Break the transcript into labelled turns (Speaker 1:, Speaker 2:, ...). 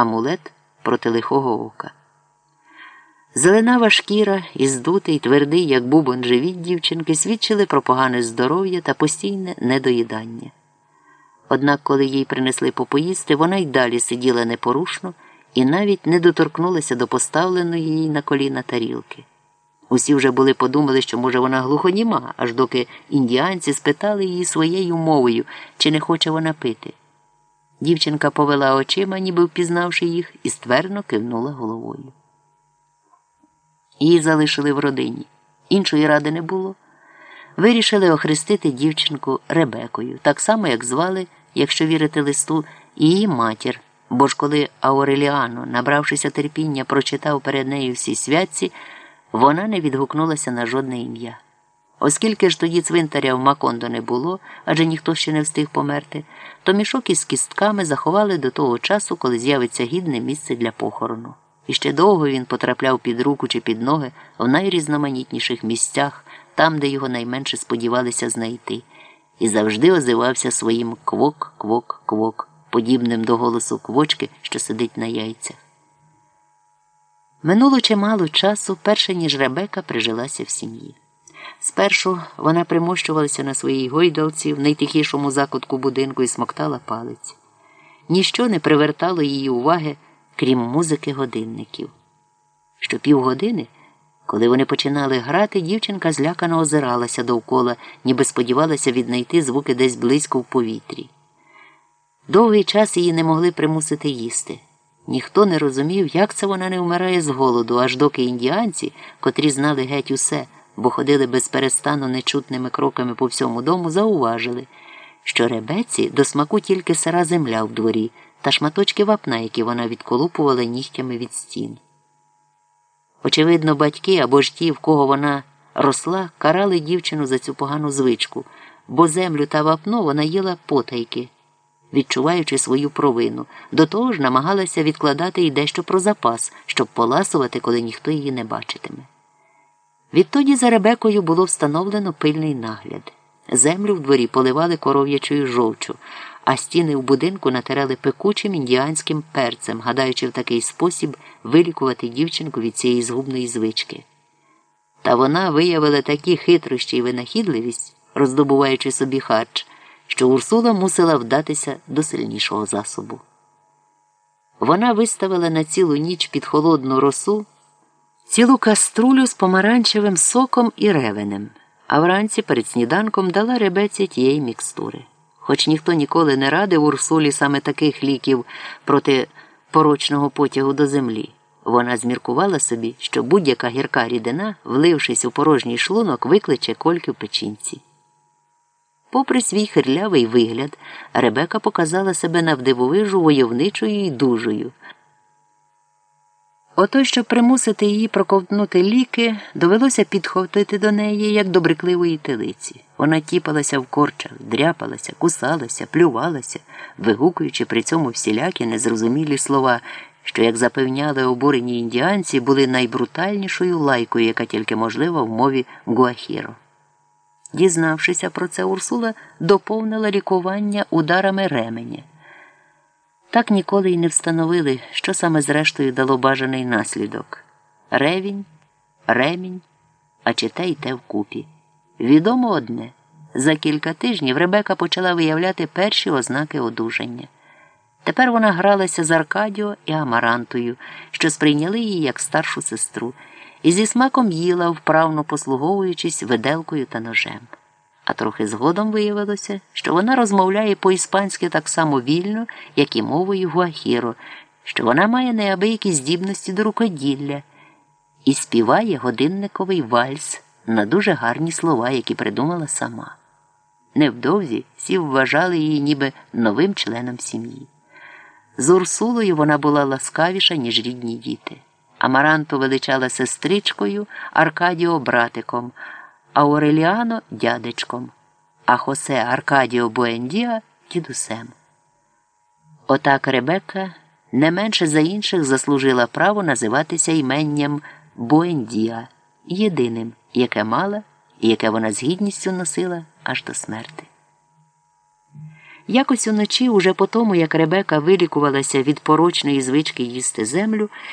Speaker 1: амулет проти лихого ока. Зеленава шкіра і здутий, твердий, як бубон живіт дівчинки, свідчили про погане здоров'я та постійне недоїдання. Однак, коли їй принесли попоїсти, вона й далі сиділа непорушно і навіть не доторкнулася до поставленої їй на коліна тарілки. Усі вже були подумали, що, може, вона глухоніма, аж доки індіанці спитали її своєю мовою, чи не хоче вона пити. Дівчинка повела очима, ніби впізнавши їх, і ствердно кивнула головою. Її залишили в родині. Іншої ради не було. Вирішили охрестити дівчинку Ребекою, так само, як звали, якщо вірити листу, її матір. Бо ж коли Ауреліано, набравшися терпіння, прочитав перед нею всі святці, вона не відгукнулася на жодне ім'я. Оскільки ж тоді цвинтаря в Макондо не було, адже ніхто ще не встиг померти, то мішок із кістками заховали до того часу, коли з'явиться гідне місце для похорону. І ще довго він потрапляв під руку чи під ноги в найрізноманітніших місцях, там, де його найменше сподівалися знайти, і завжди озивався своїм квок-квок-квок, подібним до голосу квочки, що сидить на яйцях. Минуло чимало часу, перше ніж Ребека прижилася в сім'ї. Спершу вона примощувалася на своїй гойдалці в найтихішому закутку будинку і смоктала палець. Ніщо не привертало її уваги, крім музики годинників. Що півгодини, коли вони починали грати, дівчинка злякано озиралася довкола, ніби сподівалася віднайти звуки десь близько в повітрі. Довгий час її не могли примусити їсти. Ніхто не розумів, як це вона не вмирає з голоду, аж доки індіанці, котрі знали геть усе, бо ходили безперестану нечутними кроками по всьому дому, зауважили, що ребеці до смаку тільки сира земля в дворі та шматочки вапна, які вона відколупувала нігтями від стін. Очевидно, батьки або ж ті, в кого вона росла, карали дівчину за цю погану звичку, бо землю та вапно вона їла потайки відчуваючи свою провину. До того ж намагалася відкладати й дещо про запас, щоб поласувати, коли ніхто її не бачитиме. Відтоді за Ребекою було встановлено пильний нагляд. Землю в дворі поливали коров'ячою жовчу, а стіни в будинку натирали пекучим індіанським перцем, гадаючи в такий спосіб вилікувати дівчинку від цієї згубної звички. Та вона виявила такі хитрощі й винахідливість, роздобуваючи собі харч що Урсула мусила вдатися до сильнішого засобу. Вона виставила на цілу ніч під холодну росу цілу каструлю з помаранчевим соком і ревенем, а вранці перед сніданком дала ребеці тієї мікстури. Хоч ніхто ніколи не радив Урсулі саме таких ліків проти порочного потягу до землі. Вона зміркувала собі, що будь-яка гірка рідина, влившись у порожній шлунок, викличе кольки в печінці. Попри свій хирлявий вигляд, Ребека показала себе навдивовижу войовничою і дужою. Ото, щоб примусити її проковтнути ліки, довелося підхопити до неї, як до брикливої телиці. Вона тіпалася в корчах, дряпалася, кусалася, плювалася, вигукуючи при цьому всілякі незрозумілі слова, що, як запевняли обурені індіанці, були найбрутальнішою лайкою, яка тільки можлива в мові Гуахіро. Дізнавшися про це, Урсула доповнила лікування ударами ременя. Так ніколи й не встановили, що саме зрештою дало бажаний наслідок ревінь, ремінь, а чи те й те вкупі. Відомо одне за кілька тижнів Ребека почала виявляти перші ознаки одужання. Тепер вона гралася з Аркадіо і Амарантою, що сприйняли її як старшу сестру і зі смаком їла, вправно послуговуючись виделкою та ножем. А трохи згодом виявилося, що вона розмовляє по-іспанськи так само вільно, як і мовою гуахіро, що вона має неабиякі здібності до рукоділля і співає годинниковий вальс на дуже гарні слова, які придумала сама. Невдовзі всі вважали її ніби новим членом сім'ї. З Урсулою вона була ласкавіша, ніж рідні діти. Амаранту величала сестричкою, Аркадіо братиком, а Ореліано дядечком, а Хосе Аркадіо Буендіа дідусем. Отак Ребекка не менше за інших заслужила право називатися іменням Буендіа, єдиним, яке мала і яке вона з гідністю носила аж до смерти. Якось уночі, уже по тому, як Ребека вилікувалася від порочної звички їсти землю,